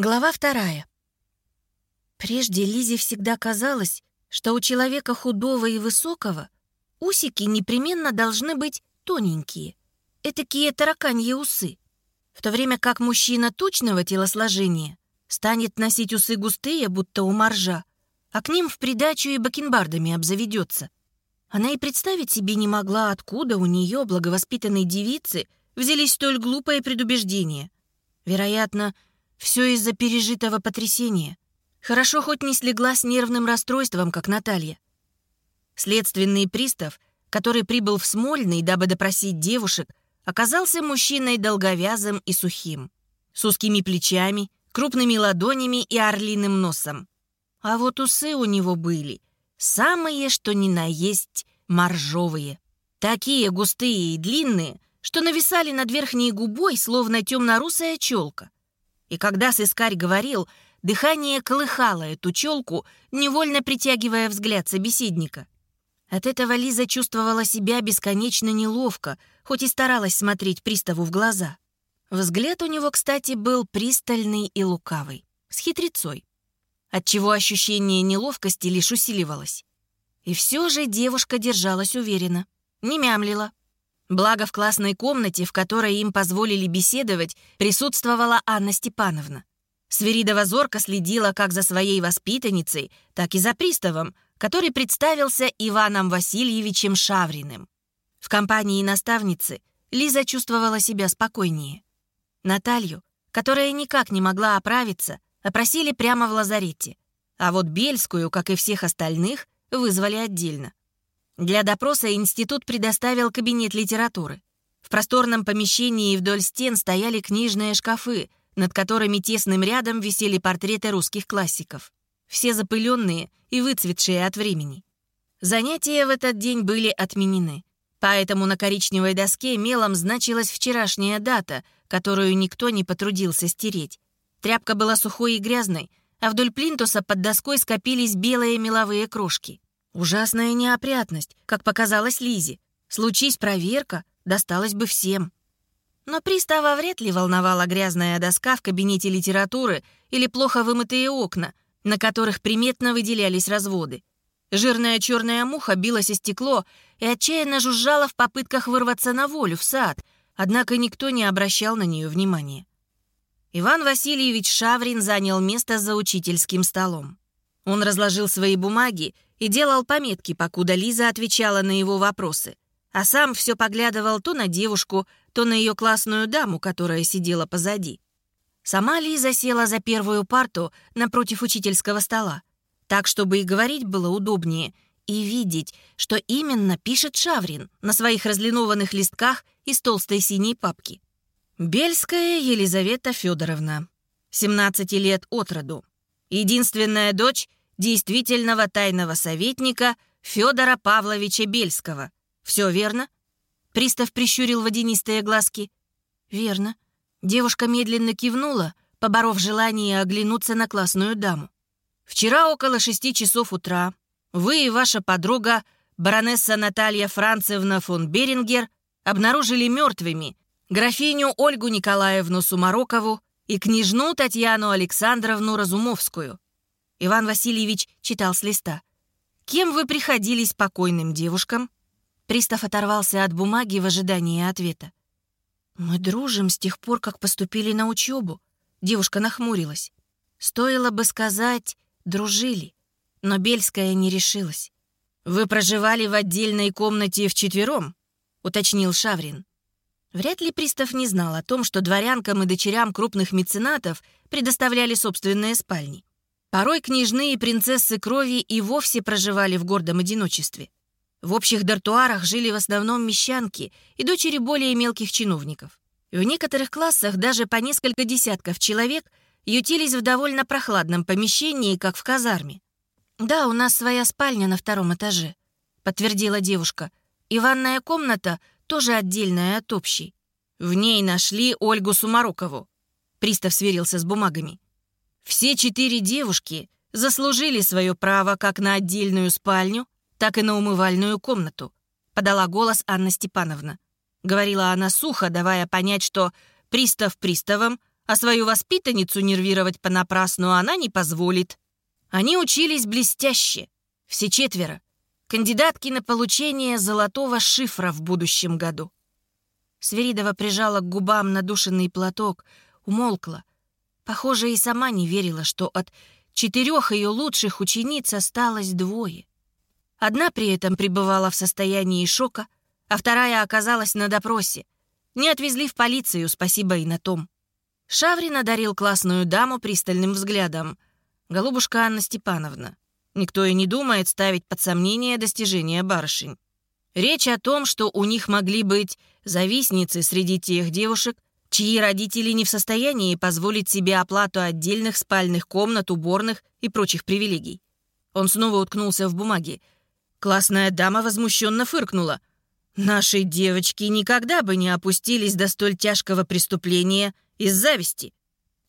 Глава вторая. Прежде Лизе всегда казалось, что у человека худого и высокого усики непременно должны быть тоненькие, этакие тараканьи усы, в то время как мужчина тучного телосложения станет носить усы густые, будто у моржа, а к ним в придачу и бакенбардами обзаведется. Она и представить себе не могла, откуда у нее, благовоспитанной девицы, взялись столь глупые предубеждения. Вероятно, все из-за пережитого потрясения. Хорошо хоть не слегла с нервным расстройством, как Наталья. Следственный пристав, который прибыл в Смольный, дабы допросить девушек, оказался мужчиной долговязым и сухим, с узкими плечами, крупными ладонями и орлиным носом. А вот усы у него были самые, что ни на есть, моржовые. Такие густые и длинные, что нависали над верхней губой, словно темно-русая челка. И когда сыскарь говорил, дыхание колыхало эту челку, невольно притягивая взгляд собеседника. От этого Лиза чувствовала себя бесконечно неловко, хоть и старалась смотреть приставу в глаза. Взгляд у него, кстати, был пристальный и лукавый, с хитрецой, отчего ощущение неловкости лишь усиливалось. И все же девушка держалась уверенно, не мямлила, Благо в классной комнате, в которой им позволили беседовать, присутствовала Анна Степановна. Свиридова зорко следила как за своей воспитанницей, так и за приставом, который представился Иваном Васильевичем Шавриным. В компании наставницы Лиза чувствовала себя спокойнее. Наталью, которая никак не могла оправиться, опросили прямо в лазарете, а вот Бельскую, как и всех остальных, вызвали отдельно. Для допроса институт предоставил кабинет литературы. В просторном помещении вдоль стен стояли книжные шкафы, над которыми тесным рядом висели портреты русских классиков. Все запыленные и выцветшие от времени. Занятия в этот день были отменены. Поэтому на коричневой доске мелом значилась вчерашняя дата, которую никто не потрудился стереть. Тряпка была сухой и грязной, а вдоль плинтуса под доской скопились белые меловые крошки. Ужасная неопрятность, как показалось Лизе. Случись проверка, досталось бы всем. Но пристава вряд ли волновала грязная доска в кабинете литературы или плохо вымытые окна, на которых приметно выделялись разводы. Жирная черная муха билась о стекло и отчаянно жужжала в попытках вырваться на волю в сад, однако никто не обращал на нее внимания. Иван Васильевич Шаврин занял место за учительским столом. Он разложил свои бумаги и делал пометки, покуда Лиза отвечала на его вопросы, а сам все поглядывал то на девушку, то на ее классную даму, которая сидела позади. Сама Лиза села за первую парту напротив учительского стола, так, чтобы и говорить было удобнее, и видеть, что именно пишет Шаврин на своих разлинованных листках из толстой синей папки. Бельская Елизавета Федоровна, 17 лет от роду. Единственная дочь действительного тайного советника Федора Павловича Бельского. Все верно?» Пристав прищурил водянистые глазки. «Верно». Девушка медленно кивнула, поборов желание оглянуться на классную даму. «Вчера около шести часов утра вы и ваша подруга, баронесса Наталья Францевна фон Берингер, обнаружили мертвыми графиню Ольгу Николаевну Сумарокову и княжну Татьяну Александровну Разумовскую. Иван Васильевич читал с листа. «Кем вы приходились покойным девушкам?» Пристав оторвался от бумаги в ожидании ответа. «Мы дружим с тех пор, как поступили на учебу», — девушка нахмурилась. «Стоило бы сказать, дружили, но Бельская не решилась». «Вы проживали в отдельной комнате вчетвером?» — уточнил Шаврин. Вряд ли пристав не знал о том, что дворянкам и дочерям крупных меценатов предоставляли собственные спальни. Порой княжны и принцессы крови и вовсе проживали в гордом одиночестве. В общих дартуарах жили в основном мещанки и дочери более мелких чиновников. В некоторых классах даже по несколько десятков человек ютились в довольно прохладном помещении, как в казарме. «Да, у нас своя спальня на втором этаже», — подтвердила девушка. «И ванная комната тоже отдельная от общей. В ней нашли Ольгу Сумарокову». Пристав сверился с бумагами. Все четыре девушки заслужили свое право как на отдельную спальню, так и на умывальную комнату, подала голос Анна Степановна. Говорила она сухо, давая понять, что пристав приставом, а свою воспитанницу нервировать понапрасну она не позволит. Они учились блестяще, все четверо, кандидатки на получение золотого шифра в будущем году. Сверидова прижала к губам надушенный платок, умолкла. Похоже, и сама не верила, что от четырех ее лучших учениц осталось двое. Одна при этом пребывала в состоянии шока, а вторая оказалась на допросе. Не отвезли в полицию, спасибо и на том. Шаврин одарил классную даму пристальным взглядом. «Голубушка Анна Степановна, никто и не думает ставить под сомнение достижения барышень. Речь о том, что у них могли быть завистницы среди тех девушек, чьи родители не в состоянии позволить себе оплату отдельных спальных комнат, уборных и прочих привилегий. Он снова уткнулся в бумаги. Классная дама возмущенно фыркнула. «Наши девочки никогда бы не опустились до столь тяжкого преступления из зависти».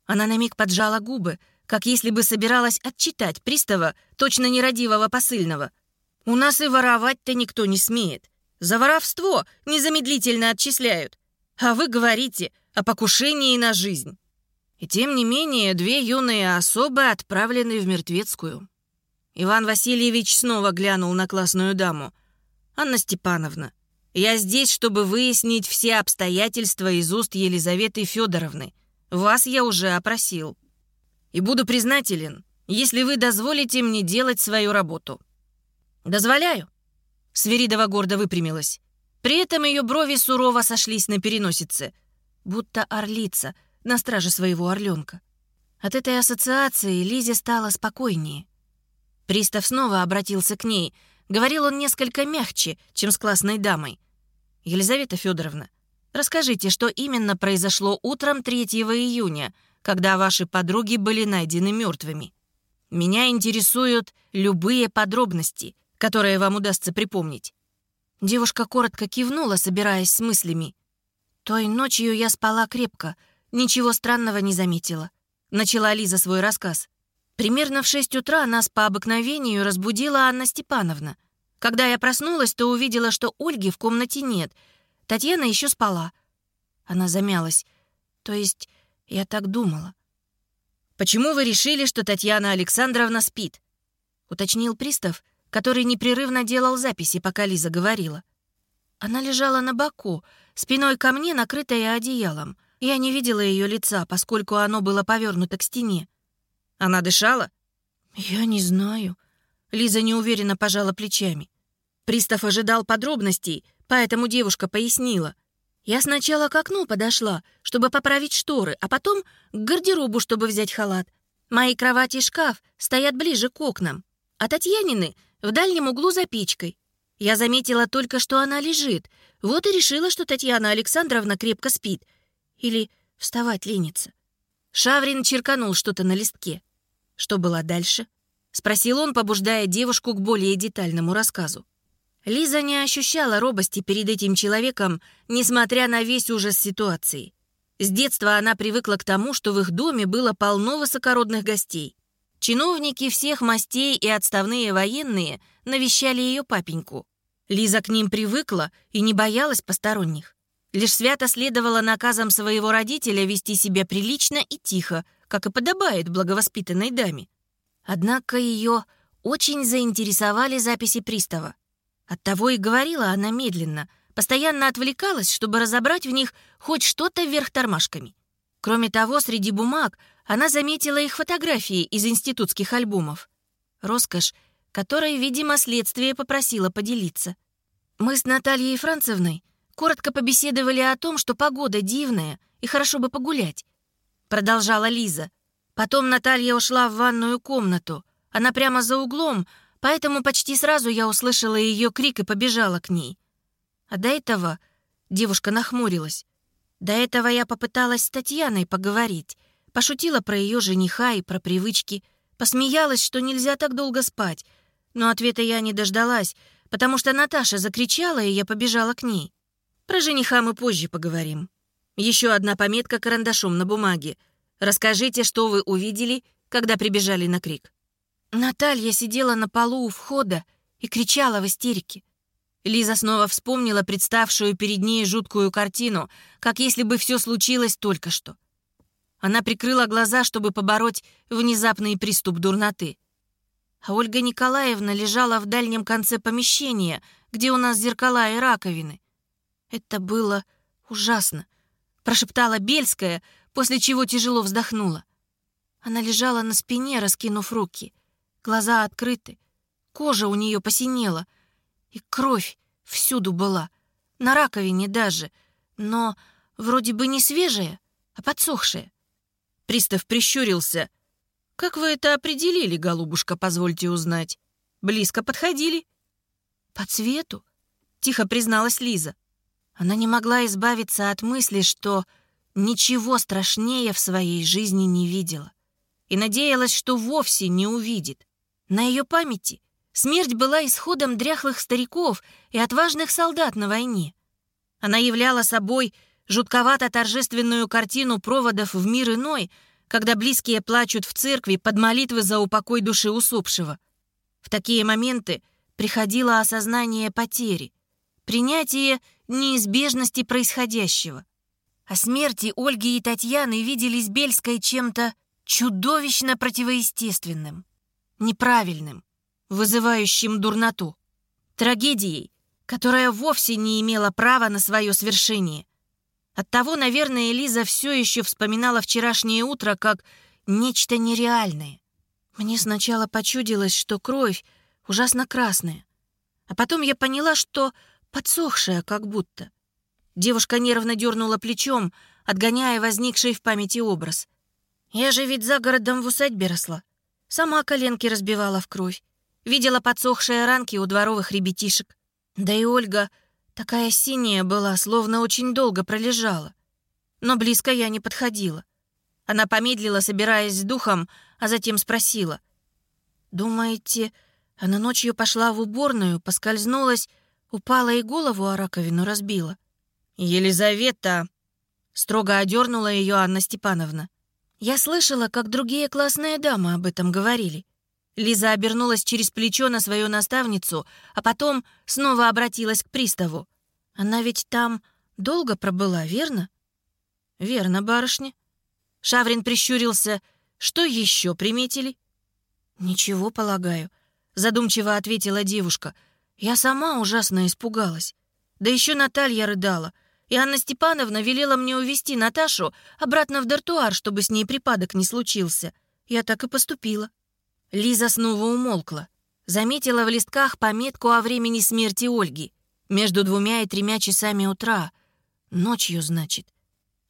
Она на миг поджала губы, как если бы собиралась отчитать пристава, точно нерадивого посыльного. «У нас и воровать-то никто не смеет. За воровство незамедлительно отчисляют. А вы говорите о покушении на жизнь. И тем не менее, две юные особы отправлены в мертвецкую. Иван Васильевич снова глянул на классную даму. «Анна Степановна, я здесь, чтобы выяснить все обстоятельства из уст Елизаветы Федоровны. Вас я уже опросил. И буду признателен, если вы дозволите мне делать свою работу». «Дозволяю». Сверидова гордо выпрямилась. При этом ее брови сурово сошлись на переносице, будто орлица на страже своего орленка. От этой ассоциации Лизе стало спокойнее. Пристав снова обратился к ней. Говорил он несколько мягче, чем с классной дамой. «Елизавета Федоровна, расскажите, что именно произошло утром 3 июня, когда ваши подруги были найдены мертвыми? Меня интересуют любые подробности, которые вам удастся припомнить. Девушка коротко кивнула, собираясь с мыслями. «Той ночью я спала крепко, ничего странного не заметила», — начала Лиза свой рассказ. Примерно в шесть утра нас по обыкновению разбудила Анна Степановна. Когда я проснулась, то увидела, что Ольги в комнате нет. Татьяна еще спала. Она замялась. То есть я так думала. «Почему вы решили, что Татьяна Александровна спит?» — уточнил пристав, который непрерывно делал записи, пока Лиза говорила. Она лежала на боку, спиной ко мне, накрытая одеялом. Я не видела ее лица, поскольку оно было повернуто к стене. Она дышала? Я не знаю. Лиза неуверенно пожала плечами. Пристав ожидал подробностей, поэтому девушка пояснила. Я сначала к окну подошла, чтобы поправить шторы, а потом к гардеробу, чтобы взять халат. Мои кровати и шкаф стоят ближе к окнам, а Татьянины в дальнем углу за печкой. Я заметила только, что она лежит. Вот и решила, что Татьяна Александровна крепко спит. Или вставать ленится. Шаврин черканул что-то на листке. Что было дальше? Спросил он, побуждая девушку к более детальному рассказу. Лиза не ощущала робости перед этим человеком, несмотря на весь ужас ситуации. С детства она привыкла к тому, что в их доме было полно высокородных гостей. Чиновники всех мастей и отставные военные навещали ее папеньку. Лиза к ним привыкла и не боялась посторонних. Лишь свято следовала наказам своего родителя вести себя прилично и тихо, как и подобает благовоспитанной даме. Однако ее очень заинтересовали записи пристава. Оттого и говорила она медленно, постоянно отвлекалась, чтобы разобрать в них хоть что-то вверх тормашками. Кроме того, среди бумаг она заметила их фотографии из институтских альбомов. Роскошь, которой, видимо, следствие попросило поделиться. Мы с Натальей Францевной коротко побеседовали о том, что погода дивная и хорошо бы погулять. Продолжала Лиза. Потом Наталья ушла в ванную комнату. Она прямо за углом, поэтому почти сразу я услышала ее крик и побежала к ней. А до этого девушка нахмурилась. До этого я попыталась с Татьяной поговорить. Пошутила про ее жениха и про привычки. Посмеялась, что нельзя так долго спать. Но ответа я не дождалась, потому что Наташа закричала, и я побежала к ней. Про жениха мы позже поговорим. Еще одна пометка карандашом на бумаге. Расскажите, что вы увидели, когда прибежали на крик. Наталья сидела на полу у входа и кричала в истерике. Лиза снова вспомнила представшую перед ней жуткую картину, как если бы все случилось только что. Она прикрыла глаза, чтобы побороть внезапный приступ дурноты. А Ольга Николаевна лежала в дальнем конце помещения, где у нас зеркала и раковины. Это было ужасно, прошептала Бельская, после чего тяжело вздохнула. Она лежала на спине, раскинув руки. Глаза открыты, кожа у нее посинела, и кровь всюду была, на раковине даже, но вроде бы не свежая, а подсохшая. Пристав прищурился. «Как вы это определили, голубушка, позвольте узнать? Близко подходили?» «По цвету», — тихо призналась Лиза. Она не могла избавиться от мысли, что ничего страшнее в своей жизни не видела и надеялась, что вовсе не увидит. На ее памяти смерть была исходом дряхлых стариков и отважных солдат на войне. Она являла собой жутковато-торжественную картину проводов в мир иной, когда близкие плачут в церкви под молитвы за упокой души усопшего. В такие моменты приходило осознание потери, принятие неизбежности происходящего. О смерти Ольги и Татьяны виделись Бельской чем-то чудовищно противоестественным, неправильным, вызывающим дурноту, трагедией, которая вовсе не имела права на свое свершение. Оттого, наверное, Элиза все еще вспоминала вчерашнее утро как нечто нереальное. Мне сначала почудилось, что кровь ужасно красная, а потом я поняла, что подсохшая как будто. Девушка нервно дернула плечом, отгоняя возникший в памяти образ — я же ведь за городом в усадьбе росла. Сама коленки разбивала в кровь. Видела подсохшие ранки у дворовых ребятишек. Да и Ольга такая синяя была, словно очень долго пролежала. Но близко я не подходила. Она помедлила, собираясь с духом, а затем спросила. «Думаете, она ночью пошла в уборную, поскользнулась, упала и голову о раковину разбила?» «Елизавета!» — строго одернула ее Анна Степановна. Я слышала, как другие классные дамы об этом говорили. Лиза обернулась через плечо на свою наставницу, а потом снова обратилась к приставу. Она ведь там долго пробыла, верно? Верно, барышня. Шаврин прищурился. Что еще приметили? Ничего, полагаю, задумчиво ответила девушка. Я сама ужасно испугалась. Да еще Наталья рыдала — и Анна Степановна велела мне увести Наташу обратно в дартуар, чтобы с ней припадок не случился. Я так и поступила. Лиза снова умолкла. Заметила в листках пометку о времени смерти Ольги. Между двумя и тремя часами утра. Ночью, значит.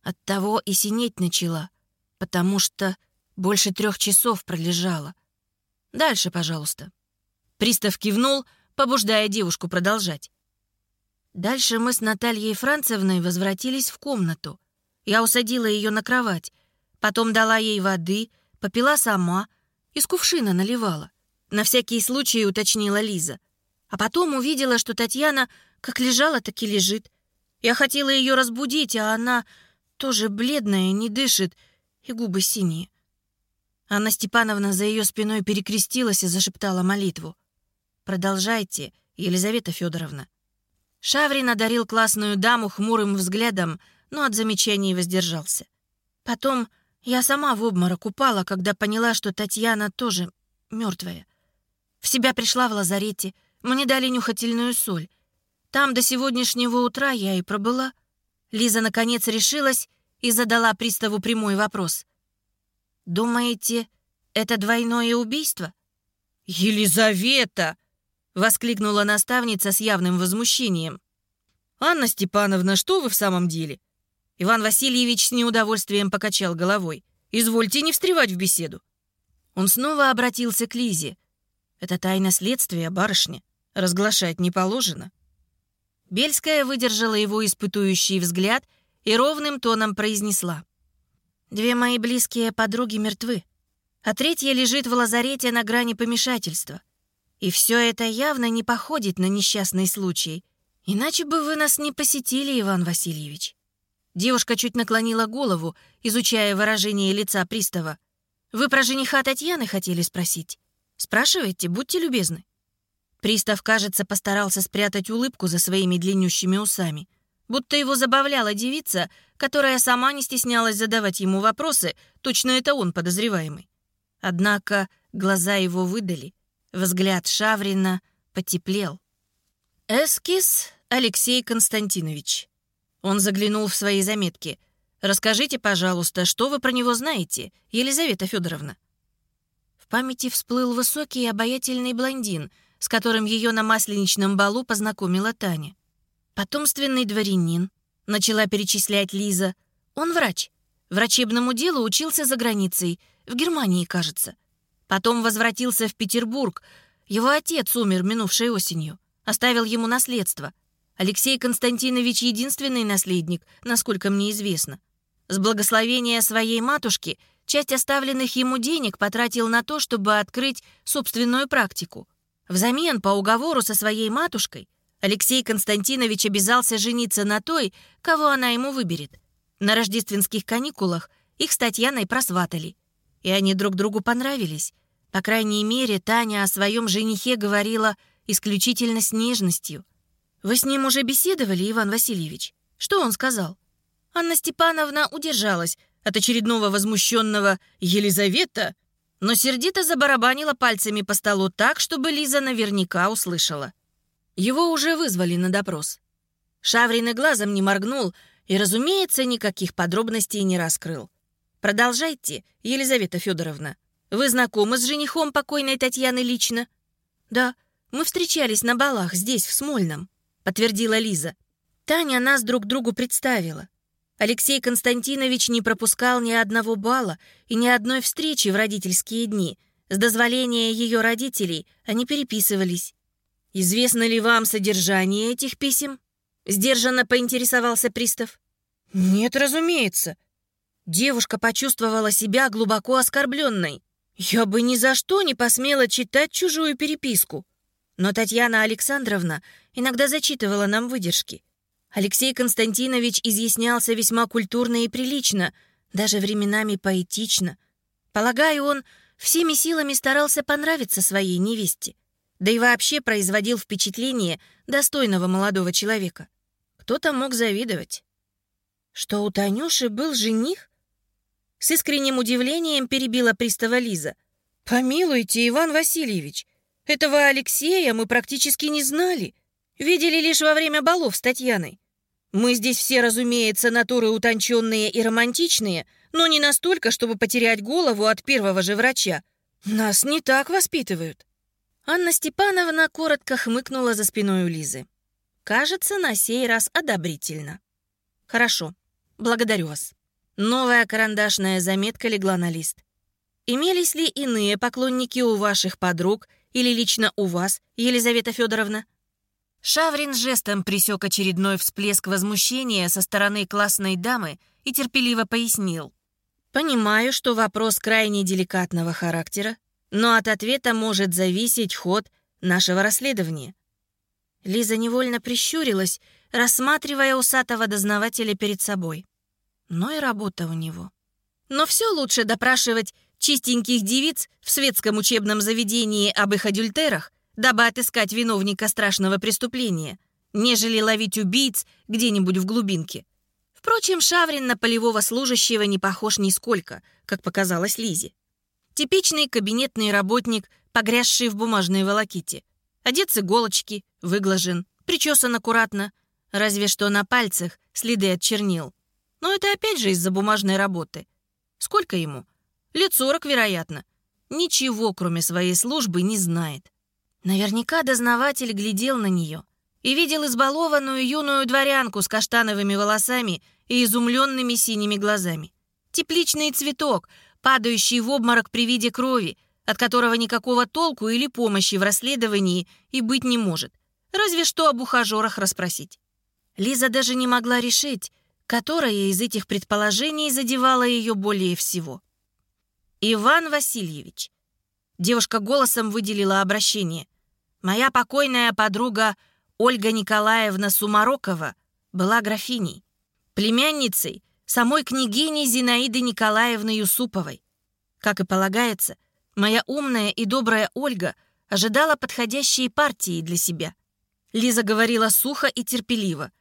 Оттого и синеть начала, потому что больше трех часов пролежала. Дальше, пожалуйста. Пристав кивнул, побуждая девушку продолжать. Дальше мы с Натальей Францевной возвратились в комнату. Я усадила ее на кровать, потом дала ей воды, попила сама, из кувшина наливала. На всякий случай уточнила Лиза. А потом увидела, что Татьяна как лежала, так и лежит. Я хотела ее разбудить, а она тоже бледная, не дышит, и губы синие. Анна Степановна за ее спиной перекрестилась и зашептала молитву. «Продолжайте, Елизавета Федоровна». Шаврин одарил классную даму хмурым взглядом, но от замечаний воздержался. Потом я сама в обморок упала, когда поняла, что Татьяна тоже мертвая. В себя пришла в лазарете, мне дали нюхательную соль. Там до сегодняшнего утра я и пробыла. Лиза, наконец, решилась и задала приставу прямой вопрос. «Думаете, это двойное убийство?» «Елизавета!» — воскликнула наставница с явным возмущением. «Анна Степановна, что вы в самом деле?» Иван Васильевич с неудовольствием покачал головой. «Извольте не встревать в беседу». Он снова обратился к Лизе. «Это тайна следствия, барышня. Разглашать не положено». Бельская выдержала его испытующий взгляд и ровным тоном произнесла. «Две мои близкие подруги мертвы, а третья лежит в лазарете на грани помешательства. И все это явно не походит на несчастный случай. Иначе бы вы нас не посетили, Иван Васильевич». Девушка чуть наклонила голову, изучая выражение лица пристава. «Вы про жениха Татьяны хотели спросить? Спрашивайте, будьте любезны». Пристав, кажется, постарался спрятать улыбку за своими длиннющими усами. будто его забавляла девица, которая сама не стеснялась задавать ему вопросы, точно это он подозреваемый. Однако глаза его выдали, взгляд Шаврина потеплел. «Эскиз Алексей Константинович». Он заглянул в свои заметки. «Расскажите, пожалуйста, что вы про него знаете, Елизавета Федоровна?» В памяти всплыл высокий и обаятельный блондин, с которым ее на масленичном балу познакомила Таня. Потомственный дворянин, начала перечислять Лиза. Он врач. Врачебному делу учился за границей, в Германии, кажется. Потом возвратился в Петербург. Его отец умер минувшей осенью. Оставил ему наследство. Алексей Константинович единственный наследник, насколько мне известно. С благословения своей матушки часть оставленных ему денег потратил на то, чтобы открыть собственную практику. Взамен по уговору со своей матушкой Алексей Константинович обязался жениться на той, кого она ему выберет. На рождественских каникулах их с Татьяной просватали. И они друг другу понравились. По крайней мере, Таня о своем женихе говорила исключительно с нежностью. «Вы с ним уже беседовали, Иван Васильевич? Что он сказал?» Анна Степановна удержалась от очередного возмущенного «Елизавета», но сердито забарабанила пальцами по столу так, чтобы Лиза наверняка услышала. Его уже вызвали на допрос. Шаврин и глазом не моргнул и, разумеется, никаких подробностей не раскрыл. «Продолжайте, Елизавета Федоровна. Вы знакомы с женихом покойной Татьяны лично?» «Да, мы встречались на балах здесь, в Смольном», — подтвердила Лиза. Таня нас друг другу представила. Алексей Константинович не пропускал ни одного бала и ни одной встречи в родительские дни. С дозволения ее родителей они переписывались. «Известно ли вам содержание этих писем?» — сдержанно поинтересовался пристав. «Нет, разумеется», Девушка почувствовала себя глубоко оскорбленной. Я бы ни за что не посмела читать чужую переписку. Но Татьяна Александровна иногда зачитывала нам выдержки. Алексей Константинович изъяснялся весьма культурно и прилично, даже временами поэтично. Полагаю, он всеми силами старался понравиться своей невесте. Да и вообще производил впечатление достойного молодого человека. Кто-то мог завидовать. Что у Танюши был жених? С искренним удивлением перебила пристава Лиза. «Помилуйте, Иван Васильевич, этого Алексея мы практически не знали. Видели лишь во время балов с Татьяной. Мы здесь все, разумеется, натуры утонченные и романтичные, но не настолько, чтобы потерять голову от первого же врача. Нас не так воспитывают». Анна Степановна коротко хмыкнула за спиной у Лизы. Кажется, на сей раз одобрительно. «Хорошо, благодарю вас». Новая карандашная заметка легла на лист. «Имелись ли иные поклонники у ваших подруг или лично у вас, Елизавета Федоровна?» Шаврин жестом присек очередной всплеск возмущения со стороны классной дамы и терпеливо пояснил. «Понимаю, что вопрос крайне деликатного характера, но от ответа может зависеть ход нашего расследования». Лиза невольно прищурилась, рассматривая усатого дознавателя перед собой но и работа у него. Но все лучше допрашивать чистеньких девиц в светском учебном заведении об их адюльтерах, дабы отыскать виновника страшного преступления, нежели ловить убийц где-нибудь в глубинке. Впрочем, Шаврин на полевого служащего не похож нисколько, как показалось Лизе. Типичный кабинетный работник, погрязший в бумажной волоките. Одет с иголочки, выглажен, причесан аккуратно, разве что на пальцах следы от чернил. Но это опять же из-за бумажной работы. Сколько ему? Лет сорок, вероятно. Ничего, кроме своей службы, не знает. Наверняка дознаватель глядел на нее и видел избалованную юную дворянку с каштановыми волосами и изумленными синими глазами. Тепличный цветок, падающий в обморок при виде крови, от которого никакого толку или помощи в расследовании и быть не может. Разве что об ухажерах расспросить. Лиза даже не могла решить, которое из этих предположений задевало ее более всего. «Иван Васильевич». Девушка голосом выделила обращение. «Моя покойная подруга Ольга Николаевна Сумарокова была графиней, племянницей самой княгини Зинаиды Николаевны Юсуповой. Как и полагается, моя умная и добрая Ольга ожидала подходящей партии для себя. Лиза говорила сухо и терпеливо.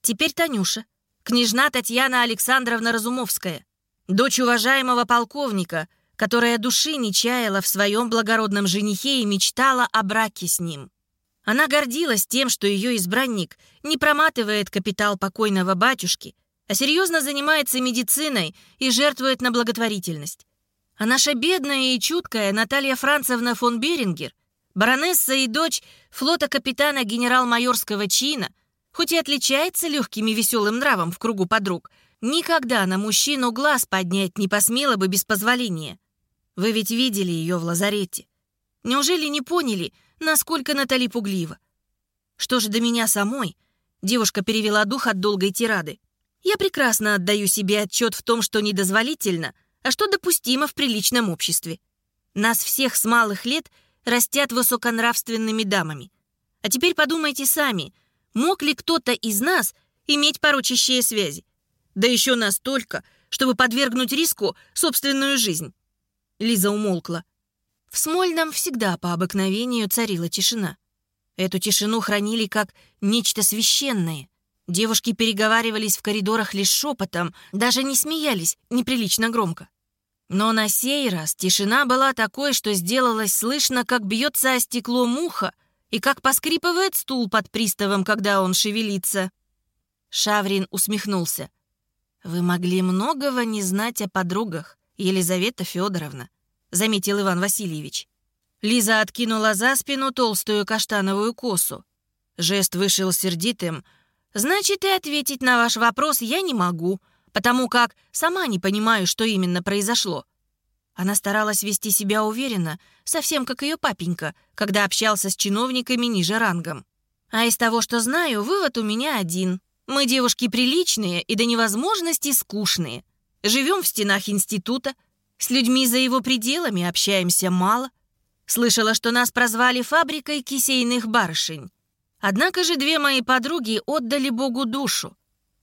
Теперь Танюша, княжна Татьяна Александровна Разумовская, дочь уважаемого полковника, которая души не чаяла в своем благородном женихе и мечтала о браке с ним. Она гордилась тем, что ее избранник не проматывает капитал покойного батюшки, а серьезно занимается медициной и жертвует на благотворительность. А наша бедная и чуткая Наталья Францевна фон Берингер, баронесса и дочь флота капитана генерал-майорского чина, хоть и отличается легким и веселым нравом в кругу подруг, никогда на мужчину глаз поднять не посмела бы без позволения. Вы ведь видели ее в лазарете. Неужели не поняли, насколько Натали пуглива? Что же до меня самой? Девушка перевела дух от долгой тирады. Я прекрасно отдаю себе отчет в том, что недозволительно, а что допустимо в приличном обществе. Нас всех с малых лет растят высоконравственными дамами. А теперь подумайте сами, мог ли кто-то из нас иметь порочащие связи? Да еще настолько, чтобы подвергнуть риску собственную жизнь. Лиза умолкла. В Смольном всегда по обыкновению царила тишина. Эту тишину хранили как нечто священное. Девушки переговаривались в коридорах лишь шепотом, даже не смеялись неприлично громко. Но на сей раз тишина была такой, что сделалось слышно, как бьется о стекло муха и как поскрипывает стул под приставом, когда он шевелится. Шаврин усмехнулся. «Вы могли многого не знать о подругах, Елизавета Федоровна», — заметил Иван Васильевич. Лиза откинула за спину толстую каштановую косу. Жест вышел сердитым, Значит, и ответить на ваш вопрос я не могу, потому как сама не понимаю, что именно произошло. Она старалась вести себя уверенно, совсем как ее папенька, когда общался с чиновниками ниже рангом. А из того, что знаю, вывод у меня один. Мы девушки приличные и до невозможности скучные. Живем в стенах института, с людьми за его пределами общаемся мало. Слышала, что нас прозвали фабрикой кисейных барышень. Однако же две мои подруги отдали Богу душу.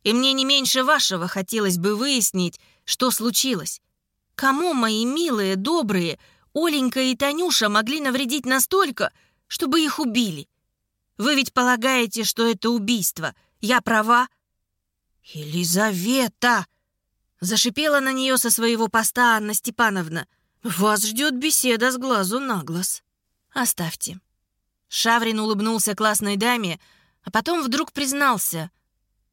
И мне не меньше вашего хотелось бы выяснить, что случилось. Кому мои милые, добрые Оленька и Танюша могли навредить настолько, чтобы их убили? Вы ведь полагаете, что это убийство. Я права?» «Елизавета!» Зашипела на нее со своего поста Анна Степановна. «Вас ждет беседа с глазу на глаз. Оставьте. Шаврин улыбнулся классной даме, а потом вдруг признался.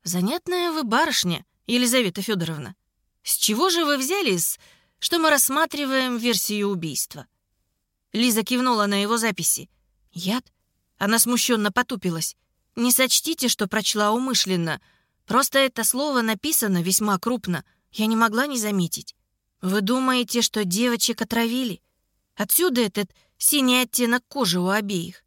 «Занятная вы барышня, Елизавета Федоровна. С чего же вы взялись, что мы рассматриваем версию убийства?» Лиза кивнула на его записи. «Яд?» Она смущенно потупилась. «Не сочтите, что прочла умышленно. Просто это слово написано весьма крупно. Я не могла не заметить. Вы думаете, что девочек отравили? Отсюда этот синий оттенок кожи у обеих.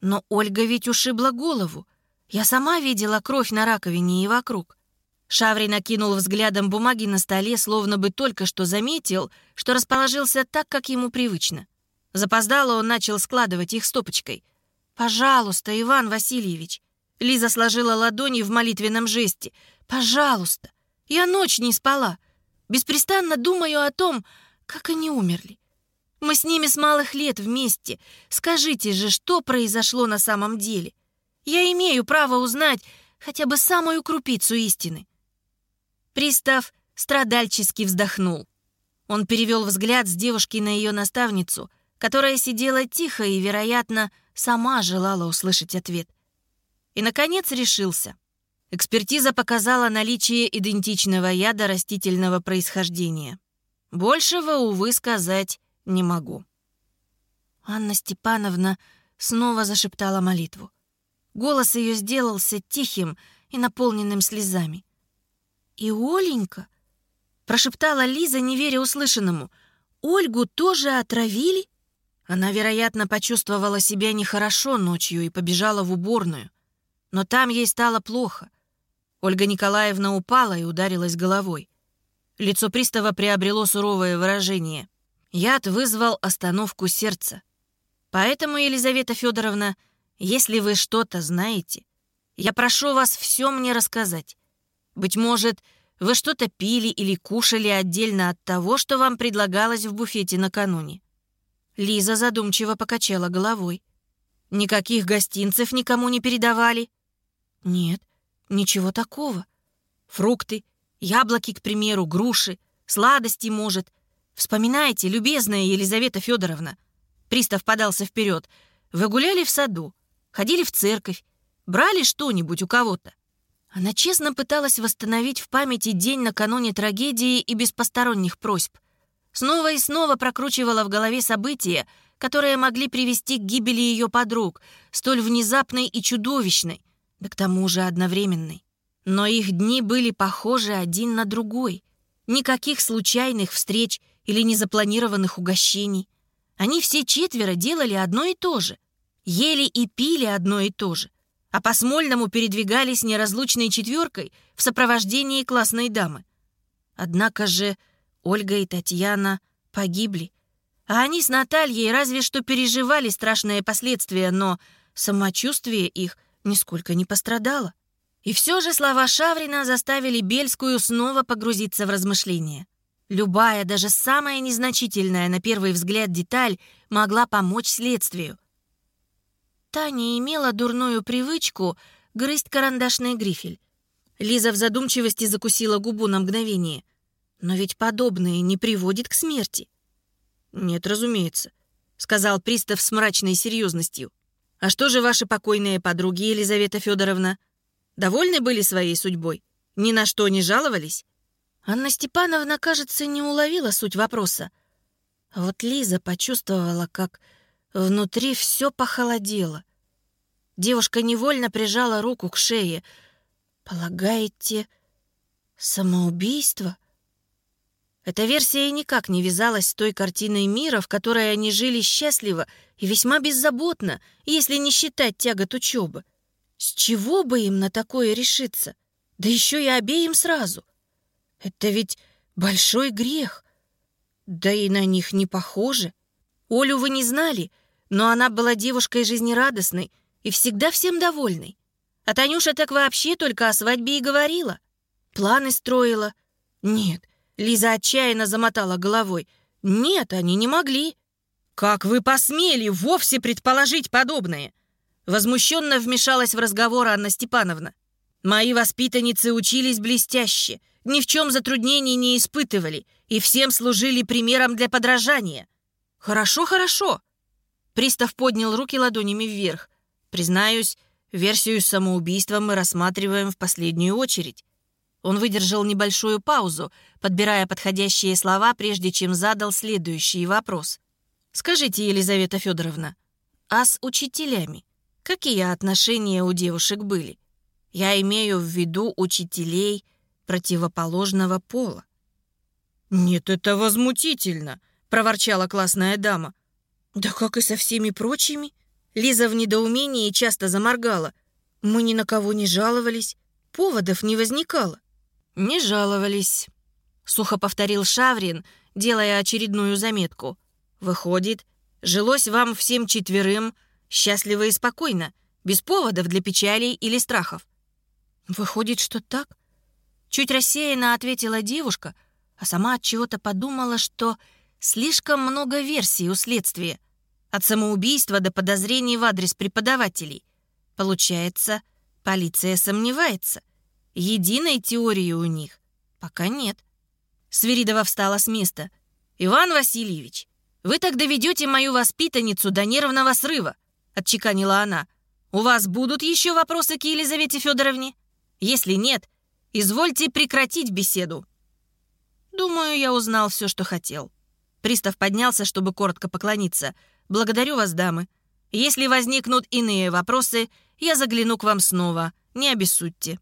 Но Ольга ведь ушибла голову. Я сама видела кровь на раковине и вокруг. Шаври накинул взглядом бумаги на столе, словно бы только что заметил, что расположился так, как ему привычно. Запоздало он начал складывать их стопочкой. «Пожалуйста, Иван Васильевич!» Лиза сложила ладони в молитвенном жесте. «Пожалуйста! Я ночь не спала. Беспрестанно думаю о том, как они умерли. Мы с ними с малых лет вместе. Скажите же, что произошло на самом деле? Я имею право узнать хотя бы самую крупицу истины». Пристав страдальчески вздохнул. Он перевел взгляд с девушки на ее наставницу, которая сидела тихо и, вероятно, сама желала услышать ответ. И, наконец, решился. Экспертиза показала наличие идентичного яда растительного происхождения. Большего, увы, сказать не могу». Анна Степановна снова зашептала молитву. Голос ее сделался тихим и наполненным слезами. «И Оленька?» — прошептала Лиза, не веря услышанному. «Ольгу тоже отравили?» Она, вероятно, почувствовала себя нехорошо ночью и побежала в уборную. Но там ей стало плохо. Ольга Николаевна упала и ударилась головой. Лицо пристава приобрело суровое выражение. Яд вызвал остановку сердца. Поэтому, Елизавета Федоровна, если вы что-то знаете, я прошу вас все мне рассказать. Быть может, вы что-то пили или кушали отдельно от того, что вам предлагалось в буфете накануне. Лиза задумчиво покачала головой. Никаких гостинцев никому не передавали? Нет, Ничего такого. Фрукты, яблоки, к примеру, груши, сладости, может. Вспоминайте, любезная Елизавета Федоровна. Пристав подался вперед. Вы гуляли в саду, ходили в церковь, брали что-нибудь у кого-то. Она честно пыталась восстановить в памяти день накануне трагедии и без посторонних просьб. Снова и снова прокручивала в голове события, которые могли привести к гибели ее подруг, столь внезапной и чудовищной, да к тому же одновременной. Но их дни были похожи один на другой. Никаких случайных встреч или незапланированных угощений. Они все четверо делали одно и то же. Ели и пили одно и то же. А по Смольному передвигались неразлучной четверкой в сопровождении классной дамы. Однако же Ольга и Татьяна погибли. А они с Натальей разве что переживали страшные последствия, но самочувствие их нисколько не пострадало. И все же слова Шаврина заставили Бельскую снова погрузиться в размышления. Любая, даже самая незначительная на первый взгляд деталь могла помочь следствию. Таня имела дурную привычку грызть карандашный грифель. Лиза в задумчивости закусила губу на мгновение. Но ведь подобное не приводит к смерти. «Нет, разумеется», — сказал пристав с мрачной серьезностью. «А что же ваши покойные подруги, Елизавета Федоровна? Довольны были своей судьбой? Ни на что не жаловались?» Анна Степановна, кажется, не уловила суть вопроса. Вот Лиза почувствовала, как внутри все похолодело. Девушка невольно прижала руку к шее. «Полагаете, самоубийство?» Эта версия никак не вязалась с той картиной мира, в которой они жили счастливо и весьма беззаботно, если не считать тягот учебы. С чего бы им на такое решиться? Да еще и обеим сразу. Это ведь большой грех. Да и на них не похоже. Олю вы не знали, но она была девушкой жизнерадостной и всегда всем довольной. А Танюша так вообще только о свадьбе и говорила. Планы строила. Нет, Лиза отчаянно замотала головой. «Нет, они не могли». «Как вы посмели вовсе предположить подобное?» Возмущенно вмешалась в разговор Анна Степановна. «Мои воспитанницы учились блестяще, ни в чем затруднений не испытывали и всем служили примером для подражания». «Хорошо, хорошо». Пристав поднял руки ладонями вверх. «Признаюсь, версию с самоубийством мы рассматриваем в последнюю очередь. Он выдержал небольшую паузу, подбирая подходящие слова, прежде чем задал следующий вопрос. «Скажите, Елизавета Федоровна, а с учителями какие отношения у девушек были? Я имею в виду учителей противоположного пола». «Нет, это возмутительно», — проворчала классная дама. «Да как и со всеми прочими?» Лиза в недоумении часто заморгала. «Мы ни на кого не жаловались, поводов не возникало». «Не жаловались», — сухо повторил Шаврин, делая очередную заметку. «Выходит, жилось вам всем четверым счастливо и спокойно, без поводов для печалей или страхов». «Выходит, что так?» Чуть рассеянно ответила девушка, а сама от чего-то подумала, что слишком много версий у следствия. От самоубийства до подозрений в адрес преподавателей. Получается, полиция сомневается. Единой теории у них пока нет. Свиридова встала с места. «Иван Васильевич, вы так доведете мою воспитанницу до нервного срыва», отчеканила она. «У вас будут еще вопросы к Елизавете Федоровне? Если нет, извольте прекратить беседу». «Думаю, я узнал все, что хотел». Пристав поднялся, чтобы коротко поклониться. «Благодарю вас, дамы. Если возникнут иные вопросы, я загляну к вам снова. Не обессудьте».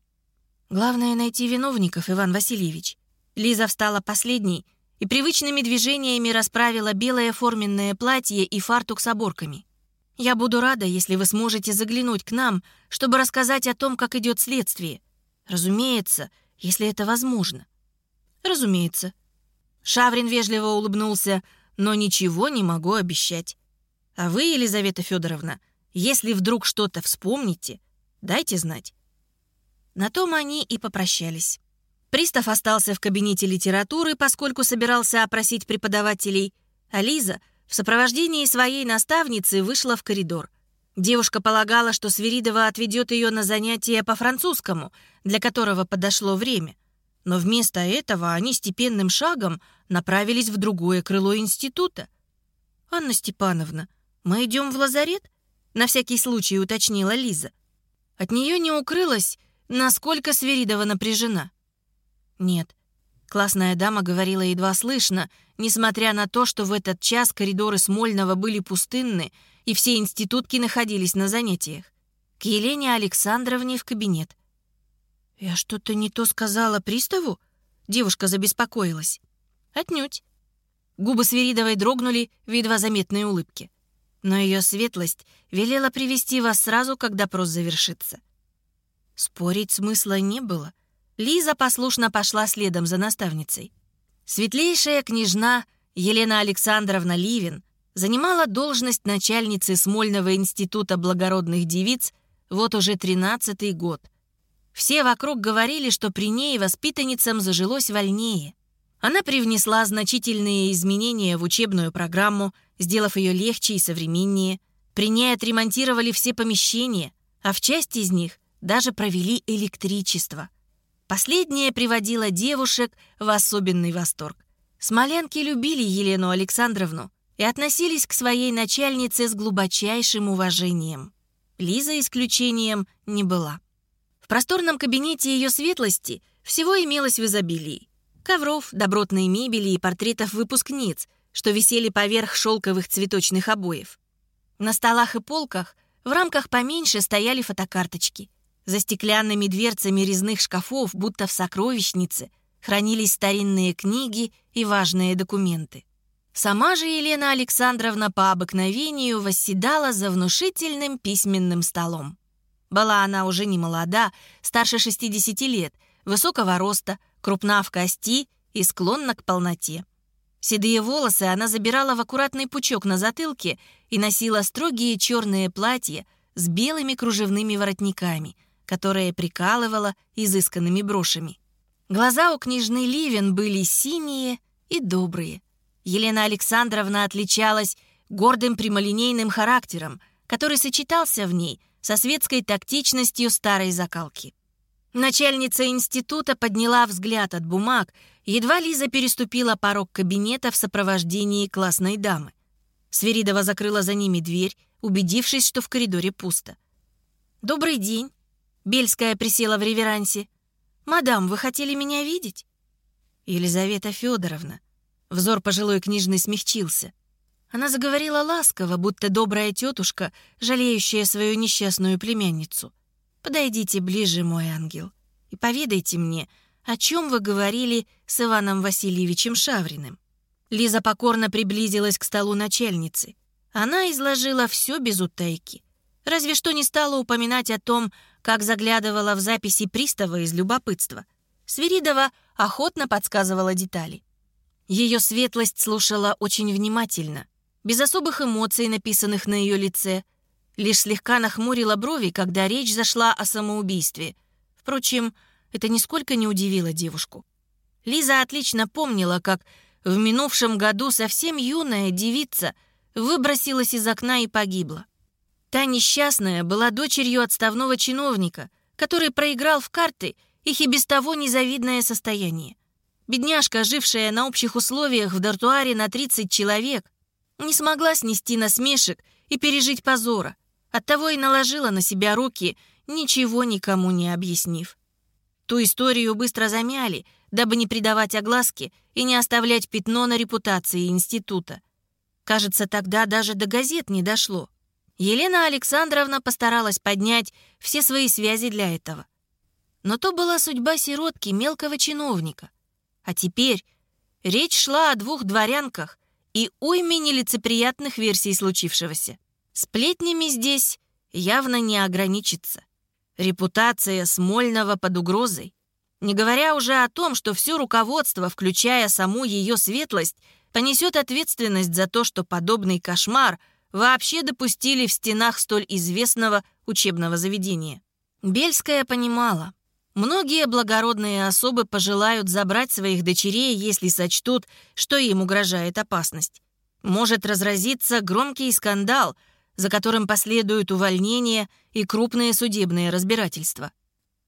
Главное — найти виновников, Иван Васильевич. Лиза встала последней и привычными движениями расправила белое форменное платье и фартук с оборками. «Я буду рада, если вы сможете заглянуть к нам, чтобы рассказать о том, как идет следствие. Разумеется, если это возможно». «Разумеется». Шаврин вежливо улыбнулся, но ничего не могу обещать. А вы, Елизавета Федоровна, если вдруг что-то вспомните, дайте знать. На том они и попрощались. Пристав остался в кабинете литературы, поскольку собирался опросить преподавателей, а Лиза в сопровождении своей наставницы вышла в коридор. Девушка полагала, что Свиридова отведет ее на занятия по французскому, для которого подошло время. Но вместо этого они степенным шагом направились в другое крыло института. «Анна Степановна, мы идем в лазарет?» — на всякий случай уточнила Лиза. От нее не укрылось, насколько Свиридова напряжена. «Нет», — классная дама говорила едва слышно, несмотря на то, что в этот час коридоры Смольного были пустынны, и все институтки находились на занятиях. К Елене Александровне в кабинет. «Я что-то не то сказала приставу?» Девушка забеспокоилась. «Отнюдь». Губы Свиридовой дрогнули в едва заметной улыбке. Но ее светлость велела привести вас сразу, как допрос завершится. Спорить смысла не было. Лиза послушно пошла следом за наставницей. Светлейшая княжна Елена Александровна Ливин занимала должность начальницы Смольного института благородных девиц вот уже тринадцатый год. Все вокруг говорили, что при ней воспитанницам зажилось вольнее. Она привнесла значительные изменения в учебную программу, сделав ее легче и современнее. При ней отремонтировали все помещения, а в части из них даже провели электричество. Последнее приводило девушек в особенный восторг. Смолянки любили Елену Александровну, и относились к своей начальнице с глубочайшим уважением. Лиза исключением не была. В просторном кабинете ее светлости всего имелось в изобилии. Ковров, добротной мебели и портретов выпускниц, что висели поверх шелковых цветочных обоев. На столах и полках в рамках поменьше стояли фотокарточки. За стеклянными дверцами резных шкафов, будто в сокровищнице, хранились старинные книги и важные документы. Сама же Елена Александровна по обыкновению восседала за внушительным письменным столом. Была она уже не молода, старше 60 лет, высокого роста, крупна в кости и склонна к полноте. Седые волосы она забирала в аккуратный пучок на затылке и носила строгие черные платья с белыми кружевными воротниками, которые прикалывала изысканными брошами. Глаза у княжны Ливен были синие и добрые. Елена Александровна отличалась гордым прямолинейным характером, который сочетался в ней со светской тактичностью старой закалки. Начальница института подняла взгляд от бумаг, едва Лиза переступила порог кабинета в сопровождении классной дамы. Сверидова закрыла за ними дверь, убедившись, что в коридоре пусто. «Добрый день!» Бельская присела в реверансе. «Мадам, вы хотели меня видеть?» «Елизавета Федоровна, Взор пожилой книжной смягчился. Она заговорила ласково, будто добрая тетушка, жалеющая свою несчастную племянницу. «Подойдите ближе, мой ангел, и поведайте мне, о чем вы говорили с Иваном Васильевичем Шавриным». Лиза покорно приблизилась к столу начальницы. Она изложила все без утайки. Разве что не стала упоминать о том, как заглядывала в записи пристава из любопытства. Свиридова охотно подсказывала детали. Ее светлость слушала очень внимательно, без особых эмоций, написанных на ее лице, лишь слегка нахмурила брови, когда речь зашла о самоубийстве. Впрочем, это нисколько не удивило девушку. Лиза отлично помнила, как в минувшем году совсем юная девица выбросилась из окна и погибла. Та несчастная была дочерью отставного чиновника, который проиграл в карты их и без того незавидное состояние. Бедняжка, жившая на общих условиях в дартуаре на 30 человек, не смогла снести насмешек и пережить позора. Оттого и наложила на себя руки, ничего никому не объяснив. Ту историю быстро замяли, дабы не придавать огласке и не оставлять пятно на репутации института. Кажется, тогда даже до газет не дошло. Елена Александровна постаралась поднять все свои связи для этого. Но то была судьба сиротки, мелкого чиновника. А теперь речь шла о двух дворянках и уйме нелицеприятных версий случившегося. Сплетнями здесь явно не ограничится. Репутация Смольного под угрозой. Не говоря уже о том, что все руководство, включая саму ее светлость, понесет ответственность за то, что подобный кошмар вообще допустили в стенах столь известного учебного заведения. Бельская понимала, Многие благородные особы пожелают забрать своих дочерей, если сочтут, что им угрожает опасность. Может разразиться громкий скандал, за которым последуют увольнения и крупные судебные разбирательства.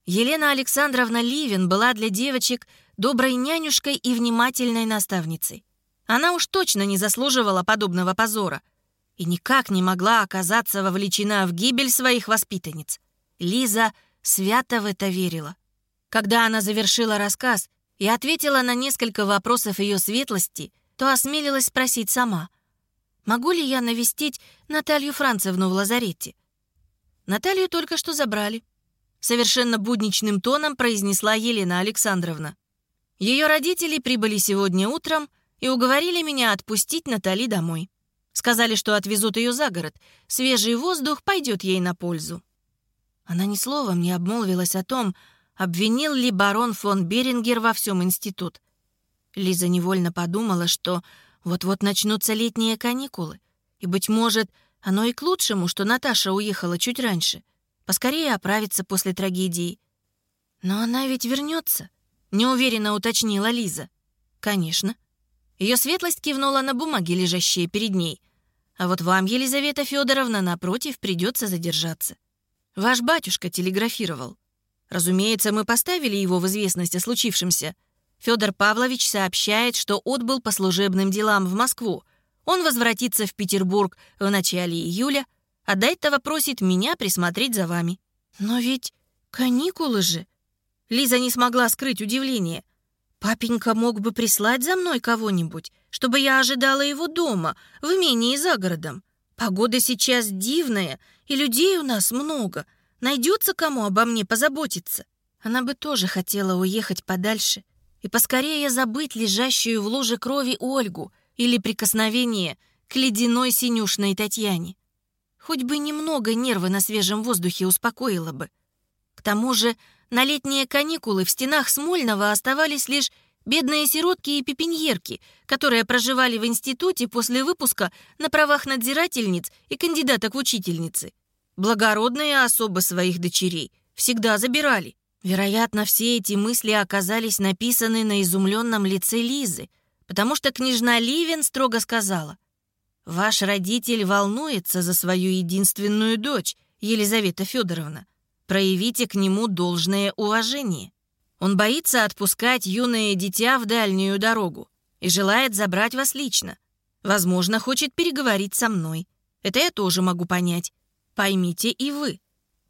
Елена Александровна Ливин была для девочек доброй нянюшкой и внимательной наставницей. Она уж точно не заслуживала подобного позора и никак не могла оказаться вовлечена в гибель своих воспитанниц. Лиза свято в это верила. Когда она завершила рассказ и ответила на несколько вопросов ее светлости, то осмелилась спросить сама, «Могу ли я навестить Наталью Францевну в лазарете?» Наталью только что забрали. Совершенно будничным тоном произнесла Елена Александровна. Ее родители прибыли сегодня утром и уговорили меня отпустить Натали домой. Сказали, что отвезут ее за город. Свежий воздух пойдет ей на пользу. Она ни словом не обмолвилась о том, обвинил ли барон фон Берингер во всем институт. Лиза невольно подумала, что вот-вот начнутся летние каникулы, и, быть может, оно и к лучшему, что Наташа уехала чуть раньше, поскорее оправиться после трагедии. «Но она ведь вернется», — неуверенно уточнила Лиза. «Конечно». Ее светлость кивнула на бумаги, лежащие перед ней. «А вот вам, Елизавета Федоровна, напротив, придется задержаться. Ваш батюшка телеграфировал. Разумеется, мы поставили его в известность о случившемся. Федор Павлович сообщает, что отбыл по служебным делам в Москву. Он возвратится в Петербург в начале июля, а до этого просит меня присмотреть за вами. Но ведь каникулы же. Лиза не смогла скрыть удивление. Папенька мог бы прислать за мной кого-нибудь, чтобы я ожидала его дома, в имении за городом. Погода сейчас дивная, и людей у нас много — Найдется кому обо мне позаботиться. Она бы тоже хотела уехать подальше и поскорее забыть лежащую в луже крови Ольгу или прикосновение к ледяной синюшной Татьяне. Хоть бы немного нервы на свежем воздухе успокоило бы. К тому же на летние каникулы в стенах Смольного оставались лишь бедные сиротки и пепеньерки, которые проживали в институте после выпуска на правах надзирательниц и кандидаток в учительницы. Благородные особы своих дочерей всегда забирали. Вероятно, все эти мысли оказались написаны на изумленном лице Лизы, потому что княжна Ливен строго сказала, «Ваш родитель волнуется за свою единственную дочь, Елизавета Федоровна. Проявите к нему должное уважение. Он боится отпускать юное дитя в дальнюю дорогу и желает забрать вас лично. Возможно, хочет переговорить со мной. Это я тоже могу понять поймите и вы.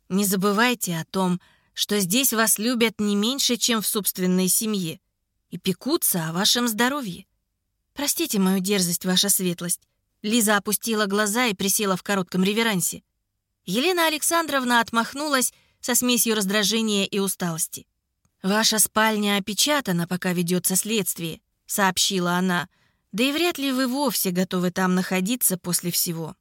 Не забывайте о том, что здесь вас любят не меньше, чем в собственной семье, и пекутся о вашем здоровье. Простите мою дерзость, ваша светлость. Лиза опустила глаза и присела в коротком реверансе. Елена Александровна отмахнулась со смесью раздражения и усталости. «Ваша спальня опечатана, пока ведется следствие», — сообщила она. «Да и вряд ли вы вовсе готовы там находиться после всего.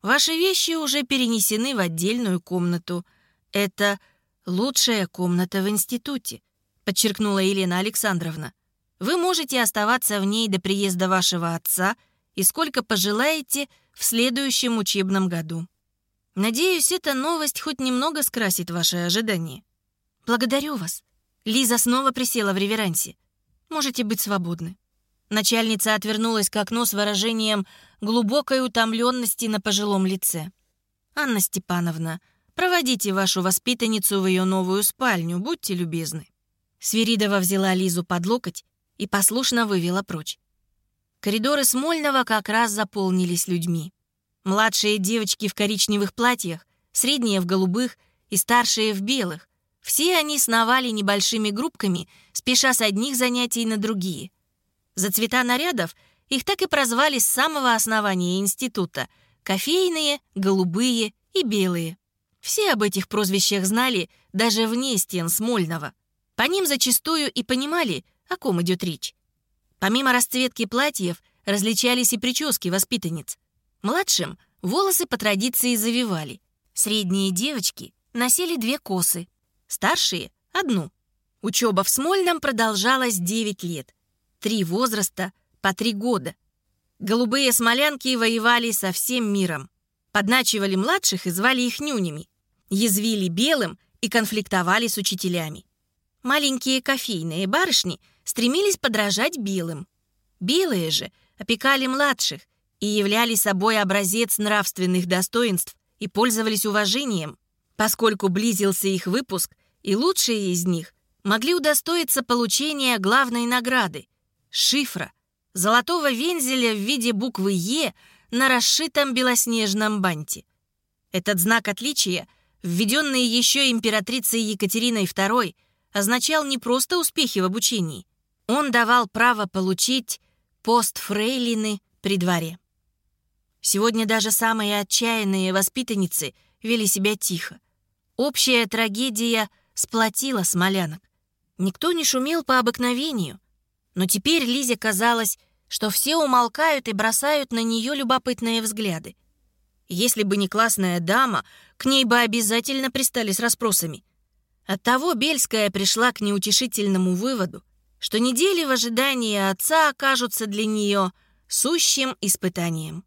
Ваши вещи уже перенесены в отдельную комнату. Это лучшая комната в институте», — подчеркнула Елена Александровна. «Вы можете оставаться в ней до приезда вашего отца и сколько пожелаете в следующем учебном году. Надеюсь, эта новость хоть немного скрасит ваши ожидания. Благодарю вас». Лиза снова присела в реверансе. «Можете быть свободны». Начальница отвернулась к окну с выражением глубокой утомленности на пожилом лице. «Анна Степановна, проводите вашу воспитанницу в ее новую спальню, будьте любезны». Свиридова взяла Лизу под локоть и послушно вывела прочь. Коридоры Смольного как раз заполнились людьми. Младшие девочки в коричневых платьях, средние в голубых и старшие в белых. Все они сновали небольшими группками, спеша с одних занятий на другие — за цвета нарядов их так и прозвали с самого основания института — кофейные, голубые и белые. Все об этих прозвищах знали даже вне стен Смольного. По ним зачастую и понимали, о ком идет речь. Помимо расцветки платьев, различались и прически воспитанниц. Младшим волосы по традиции завивали. Средние девочки носили две косы, старшие — одну. Учеба в Смольном продолжалась 9 лет — Три возраста по три года. Голубые смолянки воевали со всем миром. Подначивали младших и звали их нюнями. Язвили белым и конфликтовали с учителями. Маленькие кофейные барышни стремились подражать белым. Белые же опекали младших и являли собой образец нравственных достоинств и пользовались уважением, поскольку близился их выпуск, и лучшие из них могли удостоиться получения главной награды — шифра, золотого вензеля в виде буквы «Е» на расшитом белоснежном банте. Этот знак отличия, введенный еще императрицей Екатериной II, означал не просто успехи в обучении. Он давал право получить пост фрейлины при дворе. Сегодня даже самые отчаянные воспитанницы вели себя тихо. Общая трагедия сплотила смолянок. Никто не шумел по обыкновению. Но теперь Лизе казалось, что все умолкают и бросают на нее любопытные взгляды. Если бы не классная дама, к ней бы обязательно пристали с расспросами. Оттого Бельская пришла к неутешительному выводу, что недели в ожидании отца окажутся для нее сущим испытанием.